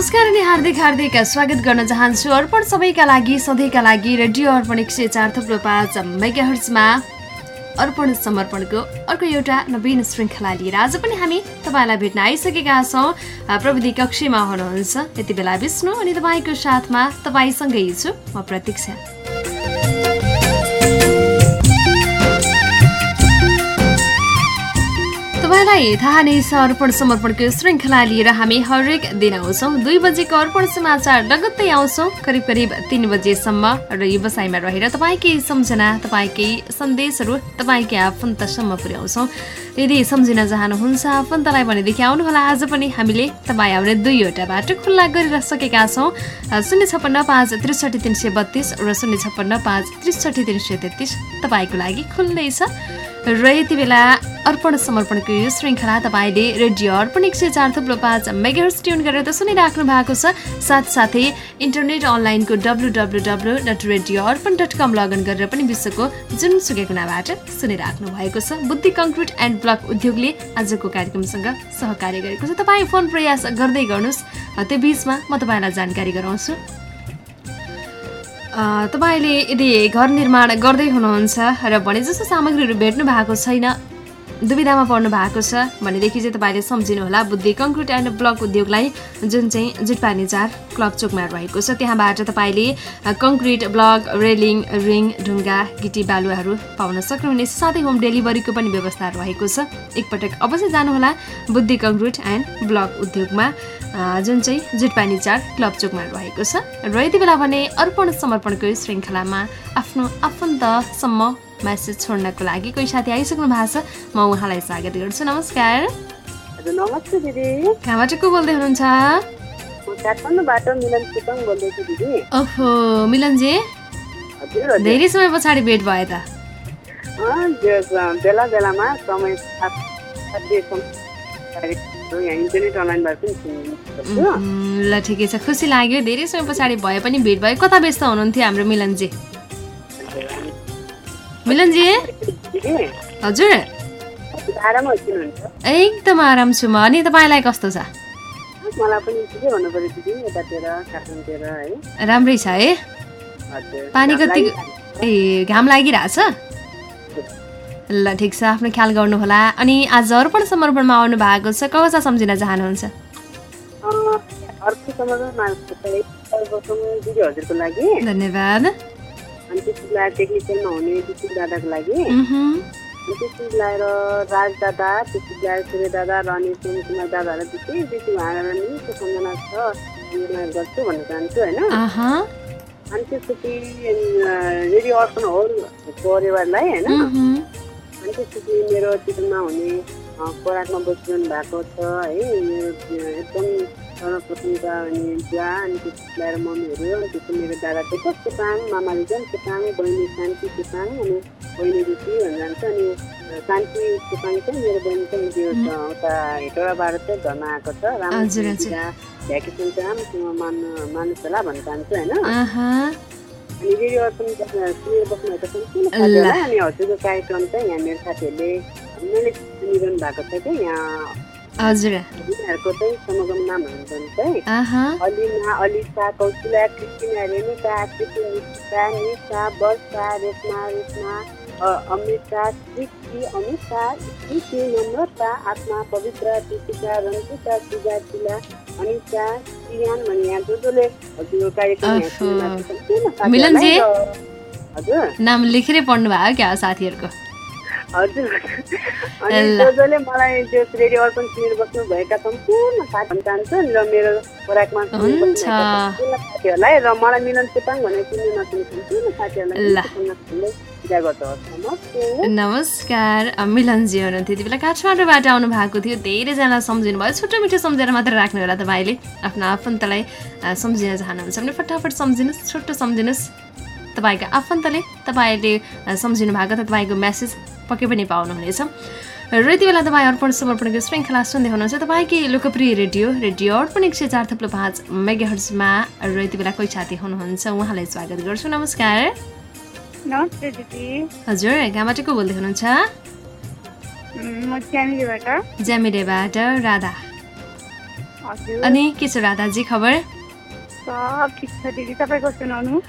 नमस्कार अनि हार्दिक हार्दिक स्वागत गर्न चाहन्छु अर्पण सबैका लागि सधैँका लागि रेडियो अर्पण एक सय चार थुप्रो पाँच मेगाहर्समा अर्पण समर्पणको अर्को एउटा नवीन श्रृङ्खला लिएर आज पनि हामी तपाईँलाई भेट्न आइसकेका छौँ। प्रविधि कक्षीमा हुनुहुन्छ। यति बेला विष्णु अनि तपाईँको साथमा तपाईँसँगै छु। म प्रतीक्षा। तपाईँलाई थाहा नै छ अर्पण समर्पणको श्रृङ्खला लिएर हामी हरेक दिन आउँछौँ। दुई बजेको अर्पण समाचार लगत्तै आउँछौँ। करिब करिब तिन बजेसम्म र व्यवसायमा रहेर तपाईँकै सम्झना तपाईँकै सन्देशहरू तपाईँकै आफन्तसम्म पुर्याउँछौँ। यदि सम्झिन चाहनुहुन्छ आफन्तलाई भनेदेखि आउनुहोला आज पनि हामीले तपाईँ आउने दुईवटा बाटो खुल्ला गरेर सकेका छौँ। शून्य छप्पन्न पाँच त्रिसठी तिन सय बत्तिस र शून्य छप्पन्न पाँच त्रिसठी तिन सय तेत्तिस तपाईँको लागि खुल्लै छ। र यति बेला अर्पण समर्पणको यो श्रृङ्खला तपाईँले रेडियो अर्पण एक सय चार थुप्रो पाँच मेगाहर्स ट्युन गरेर त सुनिराख्नु भएको छ। साथसाथै इन्टरनेट अनलाइनको W W W dot radio Arpan dot com login गरेर पनि विश्वको जुनसुकै कुनाबाट सुनिराख्नु भएको छ। बुद्धि कङ्क्रिट एन्ड ब्लक उद्योगले आजको कार्यक्रमसँग सहकार्य गरेको छ। तपाईँ फोन प्रयास गर्दै गर्नुहोस्। त्यो बिचमा म तपाईँलाई जानकारी गराउँछु। तपाईँले यदि घर निर्माण गर्दै हुनुहुन्छ र भने जस्तो सामग्रीहरू भेट्नु भएको छैन दुविधामा पर्नु भएको छ भनेदेखि चाहिँ तपाईँले सम्झिनुहोला बुद्धि कङ्क्रिट एन्ड ब्लक उद्योगलाई जुन चाहिँ जुटपानी चार क्लब चोकमा रहेको छ त्यहाँबाट तपाईँले कङ्क्रिट ब्लक रेलिङ रिङ ढुङ्गा गिटी बालुवाहरू पाउन सक्नुहुनेछ साथै होम डेलिभरीको पनि व्यवस्था रहेको छ। एकपटक अवश्य जानुहोला बुद्धि कङ्क्रिट एन्ड ब्लक उद्योगमा। जुन चाहिँ जुटपानी चार क्लब चोकमा रहेको छ। र यति बेला भने अर्पण समर्पणको श्रृङ्खलामा आफ्नो आफन्तसम्म म्यासेज छोड्नको लागि कोही साथी आइसक्नु भएको छ। म उहाँलाई स्वागत गर्छु। नमस्कार। नमस्ते दिदी। कहाँबाट को बोल्दै हुनुहुन्छ? ओहो मिलनजी धेरै समय पछाडि भेट भयो त। बेला बेलामा समय ल ठिकै छ। खुसी लाग्यो। धेरै समय पछाडि भए पनि भेट भयो। कता व्यस्त हुनुहुन्थ्यो हाम्रो मिलनजी? मिलनजी? हजुर। एकदम आराम छु म। अनि तपाईँलाई कस्तो छ? राम्रै छ है? पानी कति ए घाम लागिरहेछ? ल ठिक छ आफ्नो ख्याल गर्नुहोला। अनि आज अर्पण समर्पणमा आउनु भएको छ कसलाई सम्झिन चाहनुहुन्छ? धन्यवाद। राज दादा त्यसपछि लगाएर सूर्य दादा र अनि सोम कुमार दादाहरूलाई बेसी उहाँलाई मिठो सम्झना छ गर्छु भन्न चाहन्छु होइन अनि त्यसपछि रेडियो अर्पण हो परिवारलाई होइन? त्यसपछि मेरो चिकनमा हुने खोराकमा बसिरहनु भएको छ है मेरो एकदम सर्वप्रथम त अनि बुवा अनि त्यसपछि ल्याएर मम्मीहरू अनि त्यसपछि मेरो दादा चाहिँ चेपाङ मामाले चाहिँ चेपाङ बहिनी शान्ति चेपाङ अनि बहिनी रुचि भनेर जान्छ अनि शान्ति चेपाङ चाहिँ मेरो बहिनी चाहिँ त्यो उता हेटौँडाबाट चाहिँ घरमा आएको छ राम्रो भ्याकेसन चाहिँ राम्रोसँग मान्नु मान्नुहोस् होला भन्न चाहन्छु होइन? किन अनि हजुरको कार्यक्रम चाहिँ यहाँ मेरो साथीहरूले मैले सुनिरहनु भएको छ कि यहाँ हजुर। उनीहरूको चाहिँ समग्र नामहरू भन्छ है अलिना अलिसा कौशल्या क्रिस्टिना रेणुका निशिका निशा वर्षा रेशमा रेशमा अ- अमृता स्मृति नम्रता आत्मा पवित्र कृतिका रन्जिता सुजा तिला अनिता सियान भने यहाँ जो जसले हजुर कार्यक्रम सम्पूर्ण साथीहरूलाई मिलनजी? हजुर। नाम लेखेरै पढ्नु भयो क्या साथीहरूको? हजुर अनि जसले मलाई त्यो रेडियो अर्पण सुनेर बस्नुभएका सम्पूर्ण साथी भन्न चाहन्छु र मेरो खोराकमा साथीहरूलाई र मलाई मिलन चेपाङ भनेर चिन्ने नचिने सम्पूर्ण साथीहरूलाई नमस्कार मिलनजी हुनुहुन्थ्यो। त्यति बेला काठमाडौँबाट आउनु भएको थियो। धेरैजना सम्झिनु भयो छोटो मिठो सम्झेर मात्र राख्नु होला तपाईँले। आफ्नो आफन्तलाई सम्झिन चाहनुहुन्छ भने फटाफट सम्झिनुहोस् छोटो सम्झिनुहोस्। तपाईँको आफन्तले तपाईँले सम्झिनु भएको त तपाईँको मेसेज पक्कै पनि पाउनुहुनेछ। र यति बेला तपाईँ अर्पण समर्पणको श्रृङ्खला सुन्दै हुनुहुन्छ। तपाईँकै लोकप्रिय रेडियो रेडियो अर्पण एक सय चार थप्लो पाँच मेगाहर्जमा र यति बेला कोही साथी हुनुहुन्छ उहाँलाई स्वागत गर्छु। नमस्कार। नमस्ते दिदी। हजुर कहाँबाट को बोल्दै हुनुहुन्छ? ज्यामिरेबाट राधा। अनि के छ राधाजी खबर?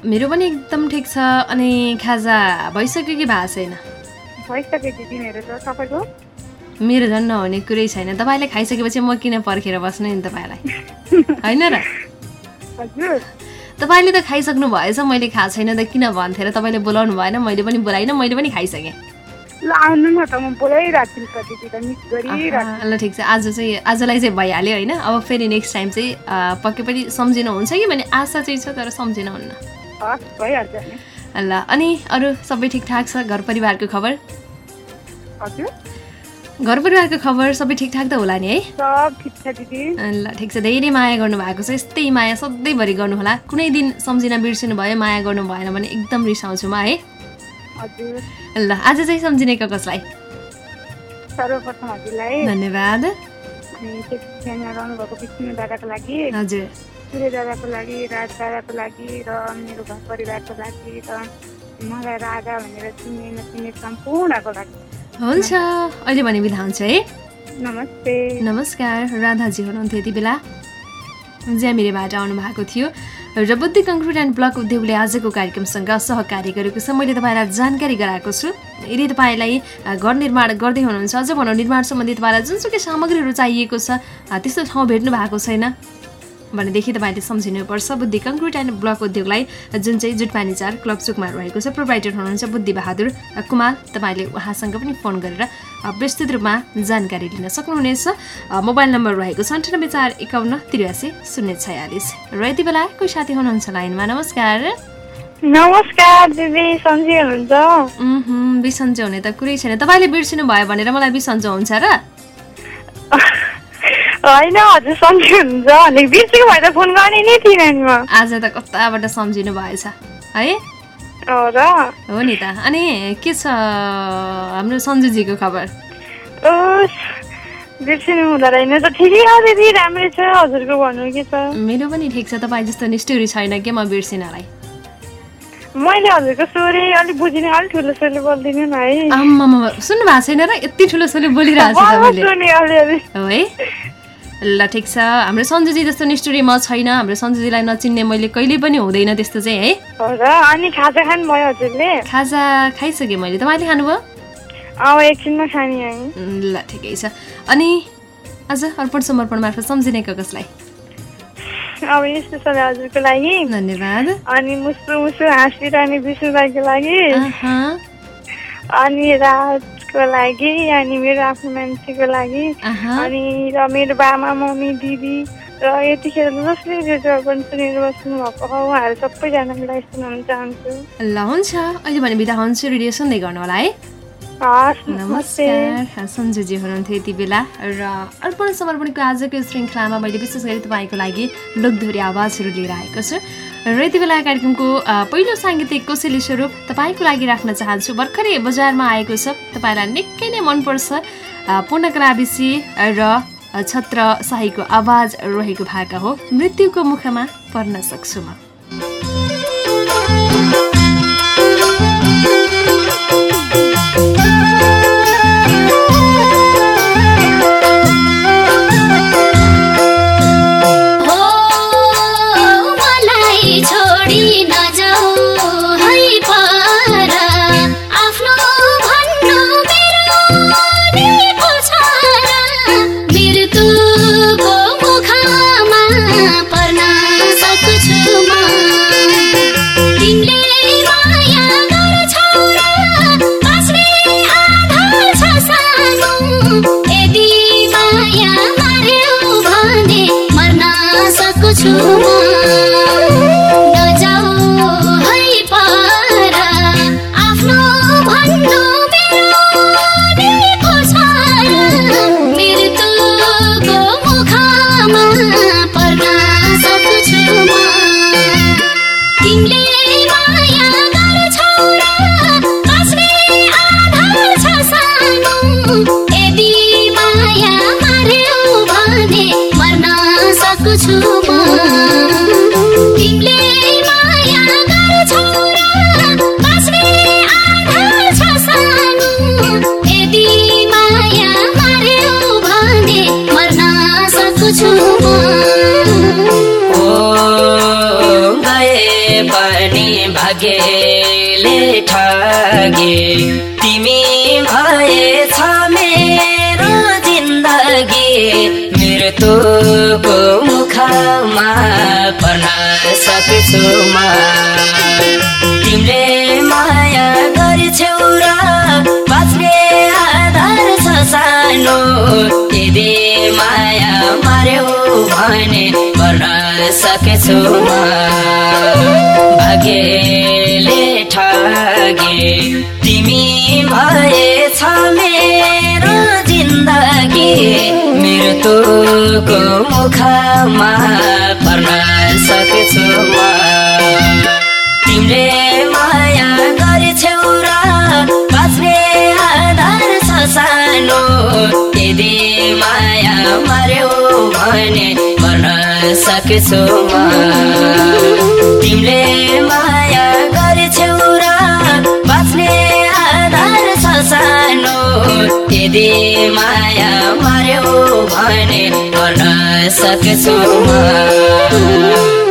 मेरो पनि एकदम ठिक छ अनि खाजा भइसक्यो कि भएको छैन? मेरो झन् नहुने कुरै छैन। तपाईँले खाइसकेपछि म किन पर्खेर बस्नु नि तपाईँलाई? होइन र? तपाईँले त खाइसक्नु भएछ मैले खाएको छैन त किन भन्थेर तपाईँले बोलाउनु भएन मैले पनि बोलाइनँ मैले पनि खाइसकेँ। ल आउनु न त म बोलाइरहेको छु ल ठिक छ। आज चाहिँ आजलाई चाहिँ भइहाल्यो होइन? अब फेरि नेक्स्ट टाइम चाहिँ पक्कै पनि सम्झिनुहुन्छ कि भने आशा चाहिँ छ तर सम्झिनुहुन्न। भइहाल्छ ल अनि अरू सबै ठिकठाक छ घर परिवारको खबर? हजुर। घर परिवारको खबर सबै ठिकठाक त होला नि है? सब ठिक छ दिदी। ल ठिक छ। धेरै माया गर्नुभएको छ। यस्तै माया सधैँभरि गर्नुहोला। कुनै दिन सम्झिन बिर्सिनु भयो माया गर्नु भएन भने एकदम रिसाउँछु म है? हजुर। ल आज चाहिँ सम्झिने क कसलाई? सर्वप्रथम हजुरलाई। धन्यवाद। हजुर। सूर्य दादाको लागि राज दादाको लागि र मेरो घर परिवारको लागि र मलाई राधा भनेर चिन्ने नचिन्ने सम्पूर्णको लागि। हुन्छ। अहिले भने बिदा हुन्छ है। नमस्ते। नमस्कार। राधाजी हुनुहुन्थ्यो यति बेला। ज्यामिरेबाट आउनु भएको थियो। र बुद्धि कङ्क्रिट एन्ड ब्लक उद्योगले आजको कार्यक्रमसँग सहकार्य गरेको छ। मैले तपाईँलाई जानकारी गराएको छु। यदि तपाईँलाई घर निर्माण गर्दै हुनुहुन्छ अझ भनौँ निर्माण सम्बन्धी तपाईँलाई जुनसुकै सामग्रीहरू चाहिएको छ त्यस्तो ठाउँ भेट्नु भएको छैन। भनेदेखि तपाईँले सम्झिनुपर्छ। बुद्धि कङ्क्रिट एन्ड ब्लक उद्योगलाई जुन चाहिँ जुटपानी चार क्लब चोकमा रहेको छ प्रोभाइडर हुनुहुन्छ बुद्धि बहादुर कुमार। तपाईँले उहाँसँग पनि फोन गरेर विस्तृत रूपमा जानकारी लिन सक्नुहुनेछ। मोबाइल नम्बर रहेको छ अन्ठानब्बे चार एकाउन्न त्रियासी शून्य छयालिस। र यति बेला कोही साथी हुनुहुन्छ लाइनमा? नमस्कार। नमस्कार दिदी सन्जी हुनुहुन्छ? बिसन्चो हुने त कुरै छैन। तपाईँले बिर्सिनु भयो भनेर मलाई बिसन्चो हुन्छ र? होइन हजुर सन्जी हुनुहुन्छ अनि बिर्सेको भए त फोन गर्ने नै थिइनँ नि म आज त कताबाट सम्झिनु भएछ है? हो हो नि त। अनि के छ हाम्रो सन्जुजीको खबर? बिर्सिनु हुँदो रहेन त। ठिकै छ दिदी राम्रै छ। हजुरको भन्नु के छ? मेरो पनि ठिक छ। तपाईँ जस्तो निष्ठुरी छैन के म बिर्सिनलाई? मैले हजुरको स्वरै अलिक बुझिनँ अलिक ठुलो स्वरले बोलिदिनु न है। आम्मामा सुन्नु भएको छैन र? यति ठुलो सोले बोलिरहेको छ हो है? ल ठिक छ। हाम्रो सन्जुजी जस्तो निष्ठुरी म छैन। हाम्रो सन्जुजीलाई नचिन्ने मैले कहिले पनि हुँदैन त्यस्तो चाहिँ है? अनि खाजा खानुभयो हजुरले? खाजा खाइसकेँ मैले। तपाईँले खानुभयो? अब एकछिनमा खाने ल ठिकै छ। अनि आज अर्पण समर्पण मार्फत सम्झिने कसलाई? अब यस्तो छ हजुरको लागि। धन्यवाद। अनि मुसु मुसु हाँसिरहने विष्णु दाईको लागि। अनि लागि अनि मेरो आफ्नो मान्छेको लागि। अनि र मेरो बामा मम्मी दिदी र यतिखेर जसले रेडियो पनि सुनेर बस्नु भएको उहाँहरू सबैजनालाई सुनाउन चाहन्छु ल हुन्छ। अहिले भने बिदा हुन्छु रेडियो सुन्दै गर्नु होला है नमस्कार। सन्जुजी हुनुहुन्थ्यो यति बेला। र अर्पण समर्पणको आजको श्रृङ्खलामा मैले विशेष गरी तपाईँको लागि लोकधोरी आवाजहरू लिएर आएको छु। र यति बेला कार्यक्रमको पहिलो साङ्गीतिक कोसेली स्वरूप तपाईँको लागि राख्न चाहन्छु। भर्खरै बजारमा आएको छ। तपाईँलाई निकै नै मनपर्छ। विषी र अ, छत्र शाहीको आवाज रहेको भाका हो। मृत्युको मुखमा पर्न सक्छु म। ठगे तिमी भएछ मेरो जिन्दगी मृत्युको मुखमा पर्न सक्छु म तिमीले माया गर्छौ र बाँच्ने आधार छ सानो। यदि माया मार्यौ भने गर्न सकेछु म भाग्यले ठगे तिमी भएछ सकेछु म तिमीले माया गर्छौ र बाँच्ने आधार छ सानो। यदि माया मार्यौ भने मर्न सकेछु। म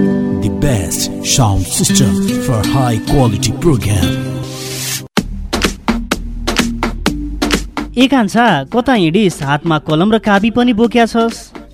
The best sound system for high quality program. ए कान्छा कता हिँडिस हातमा कलम र काबी पनि बोक्या छस्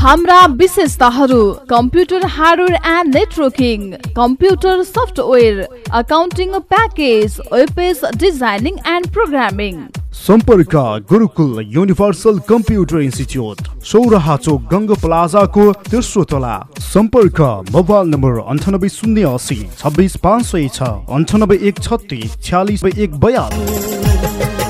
हाम्रा विशेषताहरू computer hardware and networking computer software accounting package web page designing and programming सम्पर्क Gurukul universal computer institute Sauraha chowk Ganga प्लाजाको तेस्रो तला. सम्पर्क मोबाइल नम्बर अन्ठानब्बे शून्य असी छब्बिस पाँच सय छ अन्ठानब्बे एक छत्तिस छ्यालिस एक बयालिस।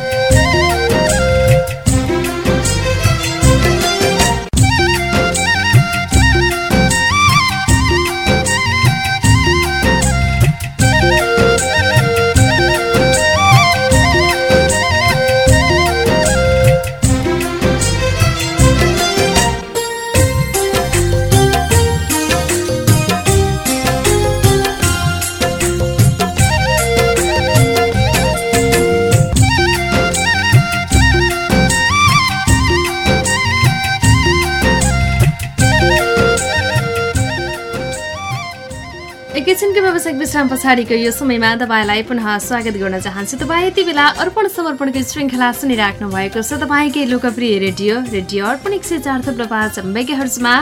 आवश्यक विश्राम पछाडिको यो समयमा तपाईँलाई पुनः स्वागत गर्न चाहन्छु। तपाईँ यति बेला अर्पण समर्पणको श्रृङ्खला सुनिराख्नु भएको छ। तपाईँकै लोकप्रिय रेडियो रेडियो अर्पण एक सय चार थुप्रो पाँच मेगाहर्जमा।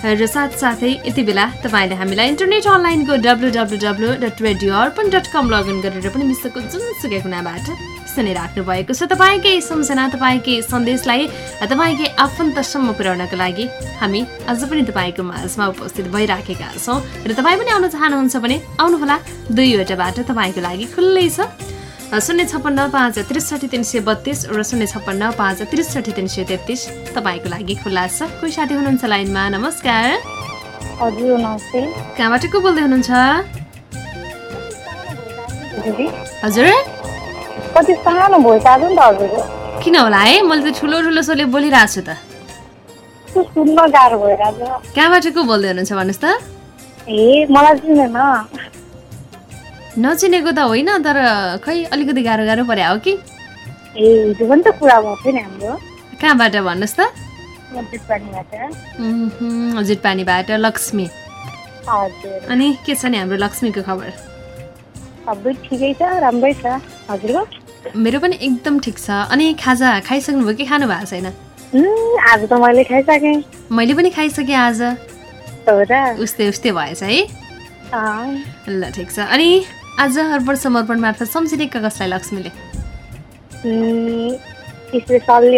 र साथसाथै यति बेला तपाईँले हामीलाई इन्टरनेट अनलाइनको W W W dot radio Arpan dot com login गरेर पनि विश्वको जुनसुकै कुनाबाट सुनिराख्नु भएको छ। तपाईँकै सम्झना तपाईँकै सन्देशलाई तपाईँकै आफन्तसम्म पुर्याउनको लागि हामी अझ पनि तपाईँको माझमा उपस्थित भइराखेका छौँ। र तपाईँ पनि आउन चाहनुहुन्छ भने आउनुहोला। दुईवटा बाटो तपाईँको लागि खुल्लै छ। शून्य छप्पन्न पाँच त्रिसठी तिन सय बत्तिस र शून्य छप्पन्न पाँच त्रिसठी तिन सय तेत्तिस तपाईँको लागि खुल्ला छ। कोही साथी हुनुहुन्छ लाइनमा? नमस्कार। हजुर नमस्ते। कहाँबाट को बोल्दै हुनुहुन्छ? हजुर। कति सानो भोइस आज नि त हजुर। किन होला है? मैले त ठुलो ठुलो सोले बोलिरहेको छु त। सुन्न गाह्रो भइरहेछ। कहाँबाट को बोल्दै हुनुहुन्छ भन्नुहोस् त। ए मलाई चिनेन। नचिनेको त होइन तर खै अलिकति गाह्रो गाह्रो पर्यो हो कि? ए हिजो पनि त कुरा भएको थियो नि हाम्रो। कहाँबाट भन्नुहोस् त। हजुर पानीबाट। लक्ष्मी। अनि के छ नि हाम्रो लक्ष्मीको खबर? सबै ठिकै छ राम्रै छ। हजुरको मेरो पनि एकदम ठिक छ। अनि खाजा खाइसक्नुभयो कि खानु भएको छैन? आज त मैले खाइसकेँ। मैले पनि खाइसकेँ आज। उस्तै उस्तै भएछ है। ल ठिक छ। अनि आज अर्पण समर्पण मार्फत सम्झिने कसलाई लक्ष्मीले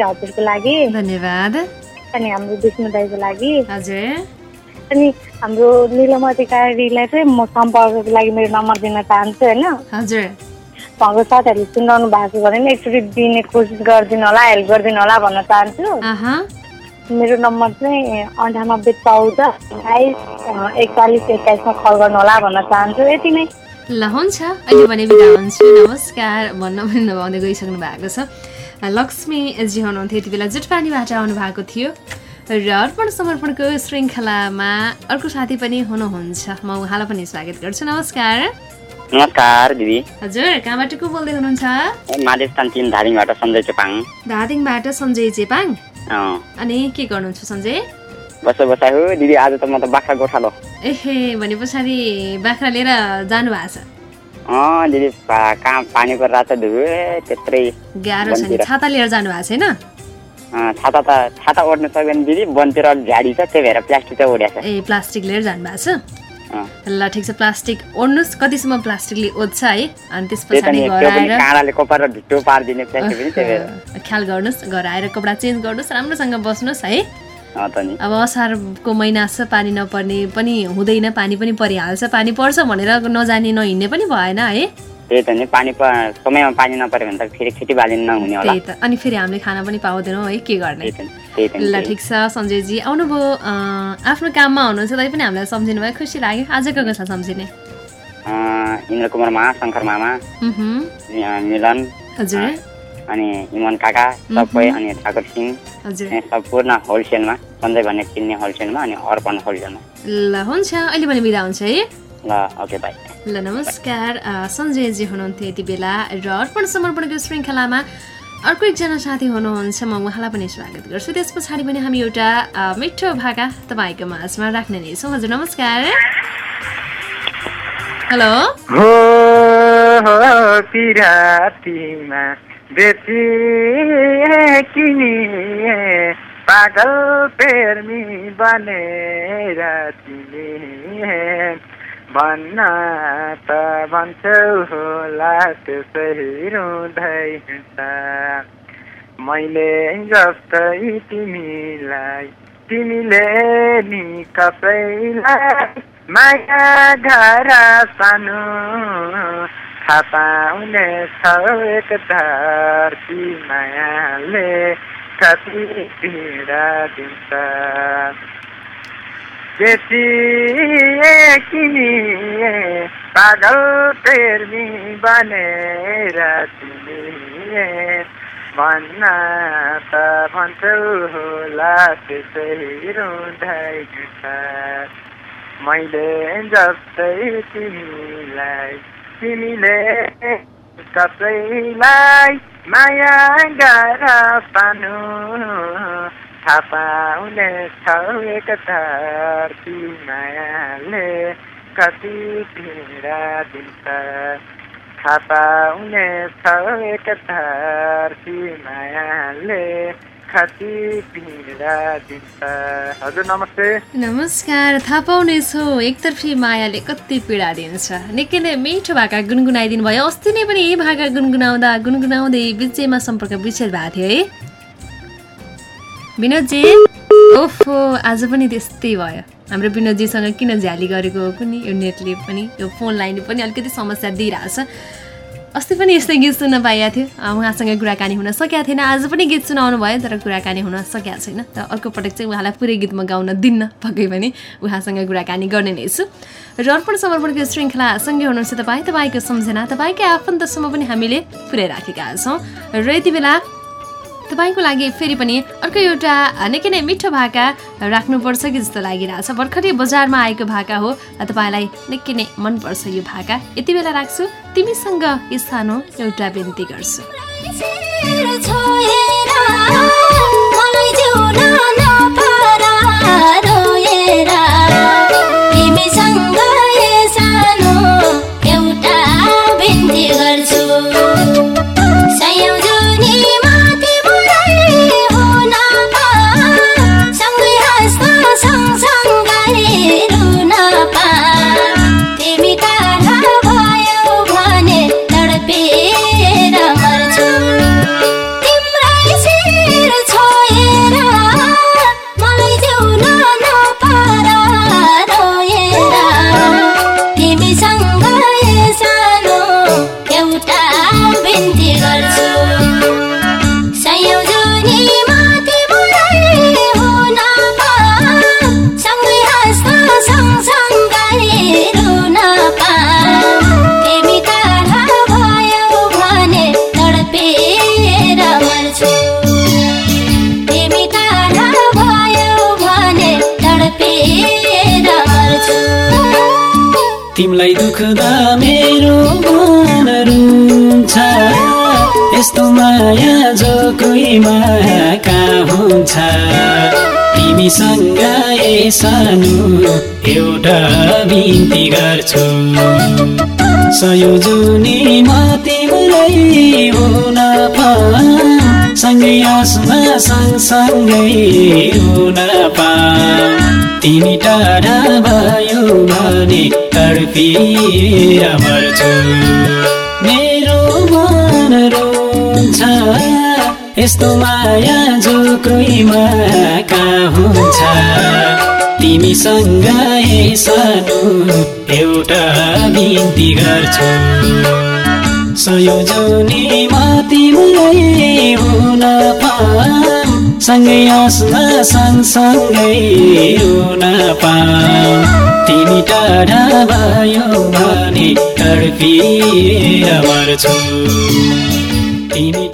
हजुरको लागि। धन्यवाद। अनि हाम्रो विष्णु दाईको लागि। हजुर। अनि हाम्रो निलम अधिकारीलाई चाहिँ म सम्पर्कको लागि मेरो नम्बर दिन चाहन्छु होइन? हजुर। उहाँको साथीहरूले सुनाउनु भएको छ भने नि एकचोटि दिने कोसिस गरिदिनु होला हेल्प गरिदिनु होला भन्न चाहन्छु। मेरो नम्बर चाहिँ अन्ठानब्बे चौध अठाइस एकचालिस एक्काइसमा कल गर्नु होला भन्न चाहन्छु। यति नै। ल हुन्छ। अहिले भने बिदा हुन्छु। नमस्कार। भन्न पनि नभाउँदै गइसक्नु भएको छ। लक्ष्मीजी हुनुहुन्थ्यो। यति बेला जुटपानीबाट आउनु भएको थियो। र अर्पण समर्पणको श्रृङ्खलामा अर्को साथी पनि हुनुहुन्छ। म उहाँलाई पनि स्वागत गर्छु। नमस्कार। नमस्कार दिदी। हजुर कहाँबाट को बोल्दै हुनुहुन्छ? माधेस्थान तिन धारिङबाट सञ्जय चेपाङ। धादिङबाट सञ्जय चेपाङ? अनि के गर्नुहुन्छ सञ्जय? बस्यो बसा हो दिदी आज त म त बाख्रा गोठालो। एहे भने पछाडि बाख्रा लिएर जानु भएको छ दिदी कहाँ पानी परिरहेको छ धुए त्यत्रै गाह्रो छ नि। छाता लिएर जानु भएको छैन? छाता त छाता ओढ्नु सक्दैन दिदी वनतिर अलिक झ्याडी छ त्यही भएर प्लास्टिक चाहिँ ओढ्या छ। ए प्लास्टिक लिएर जानु भएको छ? ल ठिक छ प्लास्टिक ओढ्नुहोस् कतिसम्म प्लास्टिकले ओध्छ है? अनि त्यस त पछाडि घर आएर ख्याल गर्नुहोस् घर आएर कपडा चेन्ज गर्नुहोस् राम्रोसँग बस्नुहोस् है। त अब असारको महिना छ पानी नपर्ने पनि हुँदैन पानी पनि परिहाल्छ पानी पर्छ भनेर नजाने नहिँड्ने पनि भएन है। त्यही त नि पानी समयमा पानी नपऱ्यो भने त फेरि खेतीबाली नहुने होला। त्यही त। अनि फेरि हामीले खाना पनि पाउँदैनौँ है के गर्ने? ल। ठिक छ सञ्जयजी। आउनुभयो आफ्नो काममा हुनुहुन्छ तै पनि हामीलाई सम्झिनु भयो खुसी लाग्यो। आजको कसलाई सम्झिने? अँ, इन्द्र कुमार मामा शङ्कर मामा मिलन हजुर। अनि इमन काका सबै। अनि ठाकुर सिंह सम्पूर्ण होलसेलमा सञ्जय भन्ने किन्ने होलसेलमा अनि अर्पण होलसेलमा। ल हुन्छ। अहिले पनि बिदा हुन्छ है। ल ओके बाई। ल नमस्कार सञ्जयजी हुनुहुन्थ्यो यति बेला र अर्पण समर्पणको श्रृङ्खलामा अर्को एकजना साथी हुनुहुन्छ म उहाँलाई पनि स्वागत गर्छु। त्यस पछाडि पनि हामी एउटा मिठो भाका तपाईँको माझमा राख्ने नै छौँ। हजुर नमस्कार। हेलो। पागल पेर्मी तिमी भन्न त भन्छौ होला त्यसै रुँदै हिँड्छ मैले जस्तै तिमीलाई तिमीले नि कसैलाई माया घर सानो थाहा पाउने छ एक धरती मायाले कति पीडा दिन्छ। बेटी किनिए पागल प्रेमी बनेर तिमीले भन्न त भन्छौ होला त्यसै रुँदै हिँड्छ मैले जस्तै तिमीलाई तिमीले कसैलाई माया गर पानु। थाहा पाउने छौ मायाले कति पीडा दिन्छ। थाहा पाउने छ मायाले कति पीडा दिन्छ। हजुर नमस्ते। नमस्कार थाहा पाउनेछौ एकतर्फी मायाले कति पीडा दिन्छ। निकै नै मिठो भाका गुनगुनाइदिनु भयो। अस्ति नै पनि यही भाका गुनगुनाउँदा गुनगुनाउँदै बिचैमा सम्पर्क विच्छेद भएको थियो है। विनोदजी? ओफो आज पनि त्यस्तै भयो। हाम्रो विनोदजीसँग किन झ्याली गरेको हो कुनै यो नेटले पनि यो फोन लाइनले पनि अलिकति समस्या दिइरहेछ। अस्ति पनि यस्तै गीत सुन्न पाइएको थियो। उहाँसँग कुराकानी हुन सकेको थिएन। आज पनि गीत सुनाउनु भयो तर कुराकानी हुन सकेको छैन। र अर्को पटक चाहिँ उहाँलाई पुरै गीत म गाउन दिन्न पक्कै पनि उहाँसँग कुराकानी गर्ने नै छु। र अर्पण समर्पणको श्रृङ्खला सँगै हुनुहुन्छ तपाईँ। तपाईँको सम्झना तपाईँकै आफन्तसम्म पनि हामीले पुर्याइराखेका छौँ। र यति बेला तपाईँको लागि फेरि पनि अर्को एउटा निकै नै मिठो भाका राख्नुपर्छ कि जस्तो लागिरहेछ। भर्खरै बजारमा आएको भाका हो। तपाईँलाई निकै नै मनपर्छ यो भाका। यति बेला राख्छु। तिमीसँग सानो एउटा बिन्ती गर्छु। मलाई हुन्छ। तिमीसँग ए सानो एउटा बिन्ती गर्छु। सयो जुनीमा तिम्रै हुन पा सँगै आसमा सँगसँगै हुन पा तिमी टाढा भयो भने तडपिएर मर्छु। मेरो मन रोन्छ। यस्तो माया जो कोहीमा कहाँ हुन्छ? तिमीसँग सानो एउटा बिन्ती गर्छु। संयोजनीमा तिम्रै हुन पा सँगै हाँस्न सँगसँगै रुन पा तिमी टाढा भयो भने तडपिएर मर्छु। तिमी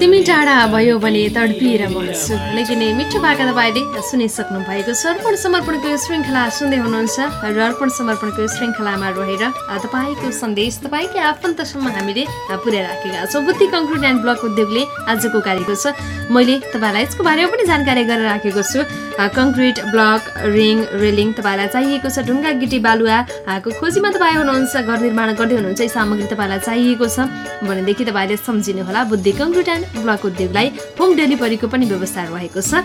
तिमी टाढा भयो भने तडपिएर मर्छु लेकिन मिठो भाका तपाईँले सुनिसक्नु भएको छ। अर्पण समर्पणको यो श्रृङ्खला सुन्दै हुनुहुन्छ। र अर्पण समर्पणको यो श्रृङ्खलामा रहेर तपाईँको सन्देश तपाईँकै आफन्तसम्म हामीले पुर्याइराखेका छौँ। बुद्धि कङ्क्रिट एन्ड ब्लक उद्योगले आजको कार्यको छ। मैले तपाईँलाई यसको बारेमा पनि जानकारी गरेर राखेको छु। कङ्क्रिट ब्लक रिङ रेलिङ तपाईँलाई चाहिएको छ। ढुङ्गा गिटी बालुवा अ, को खोजीमा तपाईँ हुनुहुन्छ घर निर्माण गर्दै हुनुहुन्छ यी सामग्री तपाईँलाई चाहिएको छ। भनेदेखि तपाईँले सम्झिनुहोला बुद्धि कङ्क्रिट एन्ड ब्लक उद्योगलाई होम डेलिभरीको पनि व्यवस्था रहेको छ।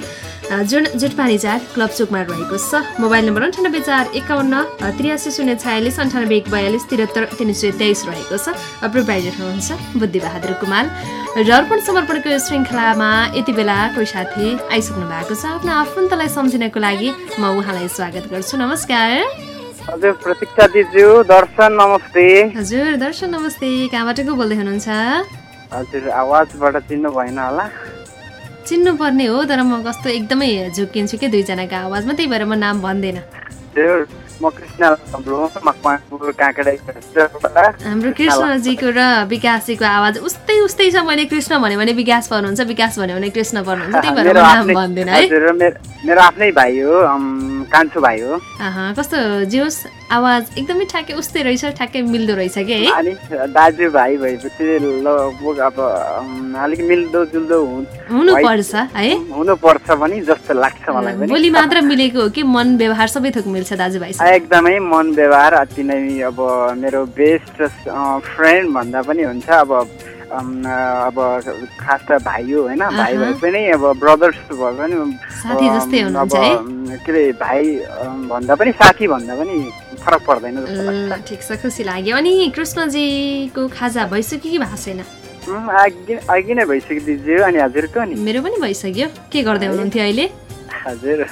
जुन जुटपानी चार क्लब चोकमा रहेको छ। मोबाइल नम्बर अन्ठानब्बे चार एकाउन्न त्रियासी शून्य छयालिस अन्ठानब्बे एक बयालिस त्रिहत्तर तिन सय तेइस रहेको छ। प्रोभाइडर हुनुहुन्छ बुद्धिबहादुर कुमार। र अर्पण समर्पणको यो श्रृङ्खलामा यति बेला कोही साथी आइसक्नु भएको छ। आफ्नो आफन्तलाई सम्झिनको लागि म उहाँलाई स्वागत गर्छु। नमस्कार। हजुर प्रतीक्षा दिजु दर्शन नमस्ते। हजुर दर्शन नमस्ते। कहाँबाट को बोल्दै हुनुहुन्छ? हजुर आवाजबाट चिन्नु भएन होला। चिन्नु पर्ने हो तर म कस्तो एकदमै झुक्किन्छु कि दुईजनाको आवाजमा? त्यही भएर म नाम भन्दैन। म कृष्ण हाम्रो कृष्णजीको र विकासजीको आवाज उस्तै उस्तै छ। मैले कृष्ण भन्यो भने विकास पर्नुहुन्छ विकास भन्यो भने कृष्ण पर्नुहुन्छ त्यही भएर नाम भन्दैन है। मेरो आफ्नै भाइ हो कान्छो भाइ हो। कस्तो जियोस् आवाज एकदमै ठ्याक्कै उस्तै रहेछ ठ्याक्कै मिल्दो रहेछ कि है? अनि दाजुभाइ भएपछि लगभग अब अलिक मिल्दो जुल्दो हुन्। हुनुपर्छ है? हुनुपर्छ पनि जस्तो लाग्छ मलाई पनि। बोली मात्र मिलेको हो कि मन व्यवहार सबै थोक मिल्छ दाजुभाइसँग एकदमै मन व्यवहार अति नै अब मेरो बेस्ट फ्रेन्ड भन्दा पनि हुन्छ अब अब खास त भाइ हो होइन? भाइ भए। पनि अब ब्रदर्स भए पनि अब, के अरे भाइ भन्दा पनि साथी भन्दा पनि फरक पर्दैन जस्तो लाग्छ। ठिक छ खुसी लाग्यो। अनि कृष्णजीको खाजा भइसक्यो कि भएको छैन? अघि नै भइसक्यो दिदी अनि हजुरको नि मेरो पनि भइसक्यो। के गर्दै हुनुहुन्थ्यो अहिले? हजुर।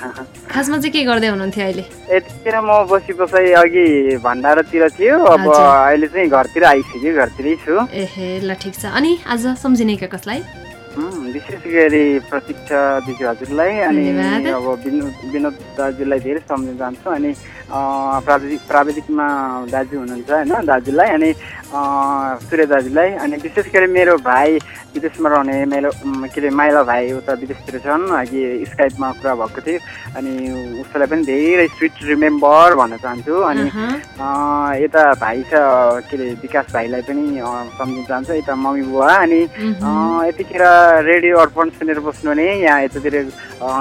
खासमा चाहिँ के गर्दै हुनुहुन्थ्यो अहिले? यतिखेर म बसी बसाइ अघि भण्डारातिर थियो। अब। अहिले चाहिँ घरतिर आइसक्यो घरतिरै छु। एहे ल ठिक छ। अनि आज सम्झिनेका कसलाई? विशेष गरी प्रतीक्षा दिदी हजुरलाई अनि। अब विनोद विनोद दाजुलाई धेरै सम्झिन चाहन्छु अनि प्राविधिक प्राविधिकमा दाजु हुनुहुन्छ होइन दाजुलाई अनि सूर्य दाजुलाई अनि विशेष गरी मेरो भाइ विदेशमा रहने मेरो के अरे माइला भाइ उता विदेशतिर छन् अघि स्काइपमा कुरा भएको थियो अनि उसलाई पनि धेरै स्विट रिमेम्बर भन्न चाहन्छु अनि यता भाइ छ के अरे विकास भाइलाई पनि सम्झिन चाहन्छु यता मम्मी बुवा अनि यतिखेर रेडियो अर्पण सुनेर बस्नु भने यहाँ यतातिर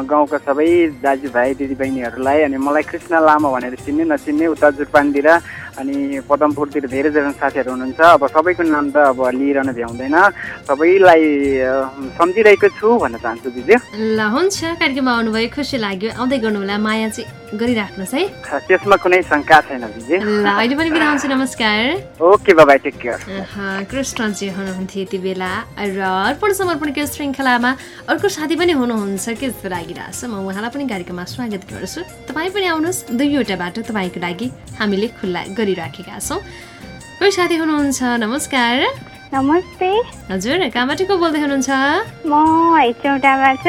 गाउँका सबै दाजुभाइ दिदीबहिनीहरूलाई अनि मलाई कृष्ण लामा भनेर चिन्ने नचिन्ने उता जुटपानतिर अनि पदमपुरतिर धेरैजना साथीहरू हुनुहुन्छ। अब सबैको नाम त अब लिइरहन भ्याउँदैन। सबैलाई सम्झिरहेको छु भन्न चाहन्छु दिदी। ल हुन्छ। कार्यक्रममा आउनुभयो खुसी लाग्यो। आउँदै गर्नु होला माया चाहिँ गरिराख्नुहोस् है। त्यसमा कुनै शङ्का छैन दिदी। ल अहिले पनि बिदा हुन्छ नमस्कार। Okay bye bye take care. Krishnaji हुनुहुन्थ्यो यति बेला। र अर्पण समर्पणको श्रृङ्खलामा अर्को साथी पनि हुनुहुन्छ के जस्तो लागिरहेछ म उहाँलाई पनि कार्यक्रममा स्वागत गर्छु। तपाईँ पनि आउनुहोस् दुईवटा बाटो तपाईँको लागि हामीले खुल्ला गरिराखेका छौँ। कोही साथी हुनुहुन्छ? नमस्कार। नमस्ते। हजुर कहाँबाट को बोल्दै हुनुहुन्छ? म हेटौँडाबाट।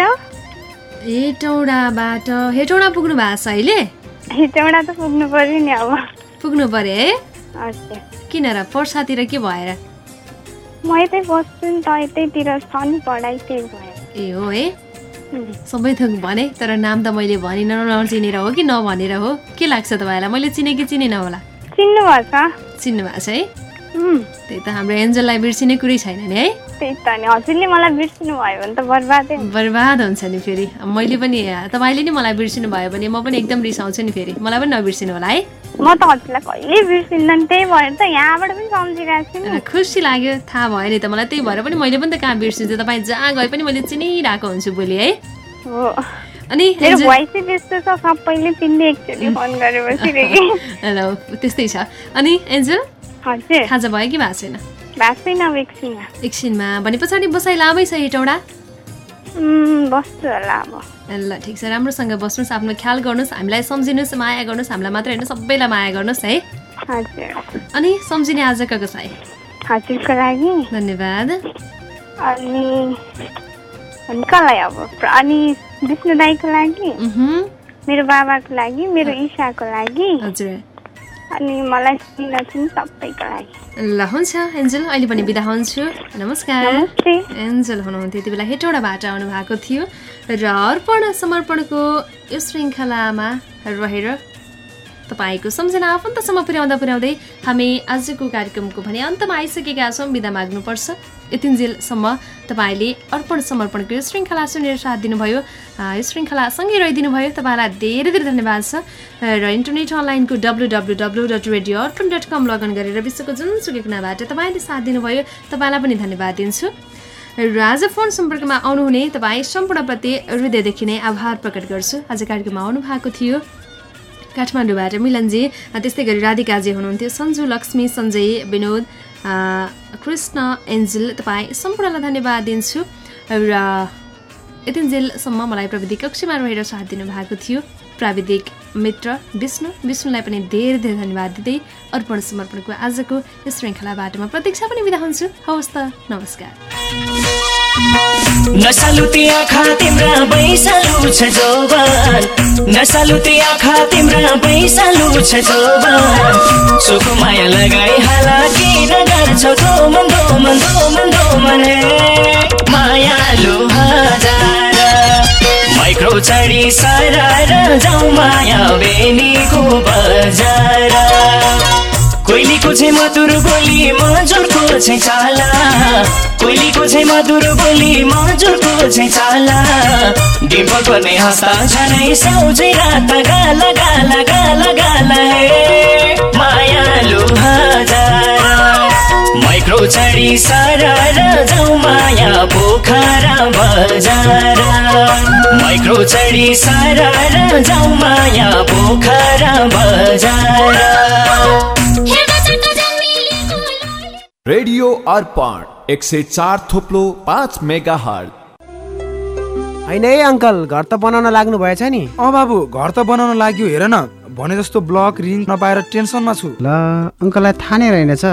हेटौँडाबाट। हेटौँडा पुग्नु भएको छ अहिले? हेटौँडा त पुग्नु पर्यो नि अब। पुग्नु पर्यो है? किन र पर्सातिर के भएर? म यतै बस्छु नि त यतैतिर छ नि पढाइ त्यही भएर। ए हो है? सबै थोक भने तर नाम त मैले भनिनँ नचिनेर हो कि नभनेर हो? के लाग्छ तपाईँलाई? मैले चिने कि चिनेन होला? चिन्नु भएको छ? चिन्नु भएको छ है? त्यही त हाम्रो एन्जललाई बिर्सिने कुरै छैन नि है? त्यही त नि हजुरले मलाई बिर्सिनु भयो भने त बर्बादै हुन्छ। बर्बाद हुन्छ नि फेरि। मैले पनि तपाईँले नि मलाई बिर्सिनु भयो भने म पनि एकदम रिसाउँछु नि फेरि। मलाई पनि नबिर्सिनु होला है? म त हजुरलाई कहिले बिर्सिँदैन त्यही भएर त यहाँबाट पनि सम्झिरहेको छु नि। खुसी लाग्यो। थाहा भयो नि त मलाई। त्यही भएर पनि मैले पनि त कहाँ बिर्सिन्छु? तपाईँ जहाँ गए पनि मैले चिनिरहेको हुन्छु भोलि है। हो। अनि छ हेलो त्यस्तै छ। अनि एन्जल? खाजा भयो कि भएको छैन? एकछिनमा भने पछाडि बसाइ लामै छ हेटौँडा? ल ठिक छ। राम्रोसँग बस्नुहोस्। आफ्नो ख्याल गर्नुहोस्। हामीलाई सम्झिनुहोस्। माया गर्नुहोस्। हामीलाई मात्र होइन सबैलाई माया गर्नुहोस् है। अनि सम्झिने आज कसलाई हजुरको लागि। धन्यवाद। अनि अनि कसलाई अब? अनि विष्णु दाईको लागि मेरो बाबाको लागि मेरो इसाको लागि। हजुर। अनि मलाई चिन्न चिन् सबैको लागि। ल हुन्छ। एन्जल अहिले पनि बिदा हुन्छु। नमस्कार। एन्जल हुनुहुन्थ्यो यति बेला हेटौँडाबाट आउनु भएको थियो। र अर्पण समर्पणको यो श्रृङ्खलामा रहेर तपाईँको सम्झना आफन्तसम्म पुर्याउँदा पुर्याउँदै हामी आजको कार्यक्रमको भने अन्तमा आइसकेका छौँ। बिदा माग्नुपर्छ। यतिन्जेलसम्म तपाईँले अर्पण समर्पणको यो श्रृङ्खला सुनेर साथ दिनुभयो। यो श्रृङ्खला सँगै रहिदिनु भयो तपाईँलाई धेरै धेरै धन्यवाद छ। र इन्टरनेट अनलाइनको W W W dot radio Arpan dot com login गरेर विश्वको जुनसुकै कुनाबाट तपाईँले साथ दिनुभयो। तपाईँलाई पनि धन्यवाद दिन्छु। र आज फोन सम्पर्कमा आउनुहुने तपाईँ सम्पूर्णप्रति हृदयदेखि नै आभार प्रकट गर्छु। आज कार्यक्रममा आउनु भएको थियो काठमाडौँबाट मिलनजी त्यस्तै गरी राधिकाजी हुनुहुन्थ्यो सन्जु लक्ष्मी सञ्जय विनोद कृष्ण एन्जल तपाईँ सम्पूर्णलाई धन्यवाद दिन्छु र यतिन्जेलसम्म मलाई प्रविधिक कक्षमा रहेर साथ दिनुभएको थियो प्राविधिक मित्र विष्णु विष्णुलाई पनि धेरै धेरै धन्यवाद दिँदै अर्पण समर्पणको आजको श्रृङ्खलाबाट म प्रतीक्षा पनि बिदा हुन्छु हवस् त नमस्कार नसालुती आँखा तिम्रा बैसालु छ जोबान। नसालुती आँखा तिम्रा बैसालु छ जोबान। सुखु माया लगाई हाला किन गर्छौ दोमन दोमन दोमन दोमन मायालु हजार माइक्रो चढी सर जाउँ माया बेनीको बजार। कोइलीको चाहिँ मधुर बोली मजुरको चाहिँ चाला। कोइलीको चाहिँ मधुर बोली मजुरको चाहिँ चाला। डिम्पल पनि हस्ता झनै साउजै रात गाला गाला गाला गाला हे। मायालु हजार माइक्रो चढी सर जाउँ माया पोखरा बजार। माइक्रो चढी सर जाउँ माया पोखरा बजार। रेडियो अर्पण एक सय चार थोप्लो पाँच मेगा हल होइन है अङ्कल घर त बनाउन लाग्नु भएछ नि। अँ बाबु घर त बनाउन लाग्यो हेर न। भने जस्तो ब्लक रिङ नपाएर टेन्सनमा छु। ल अङ्कललाई थाहा नै रहेनछ।